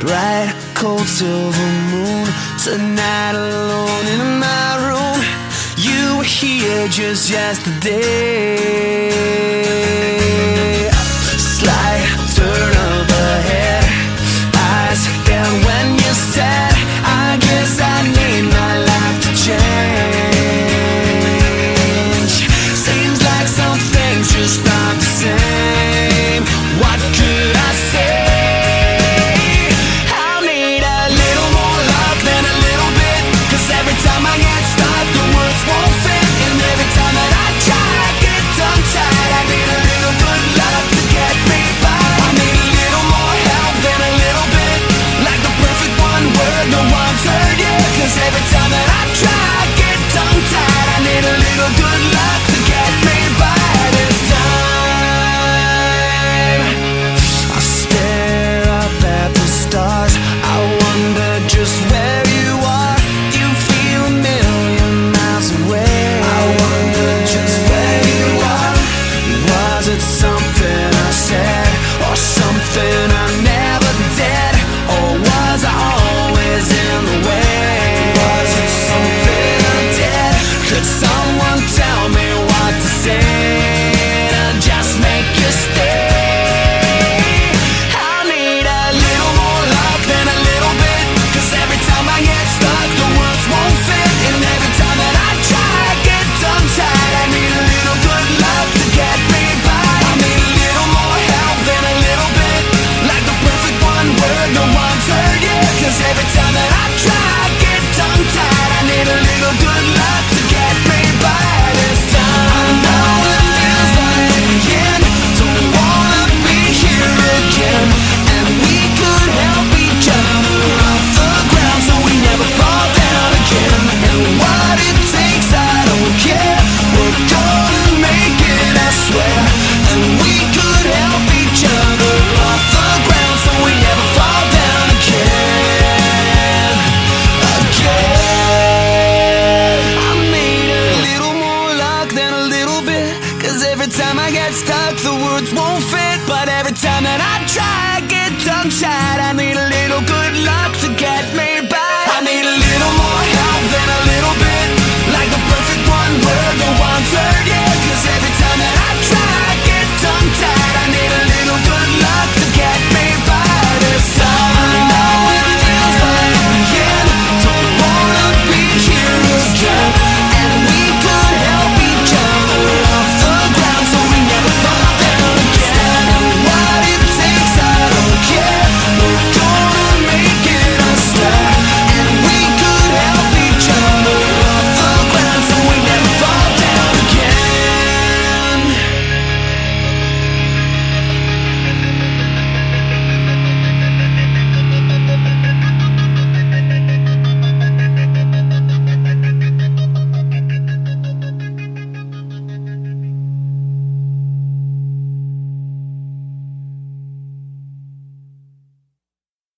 Bright, cold, silver moon. Tonight alone in my room. You were here just yesterday. good life time I get stuck, the words won't fit. But every time that I try, I get tongue tied. I need a little good luck.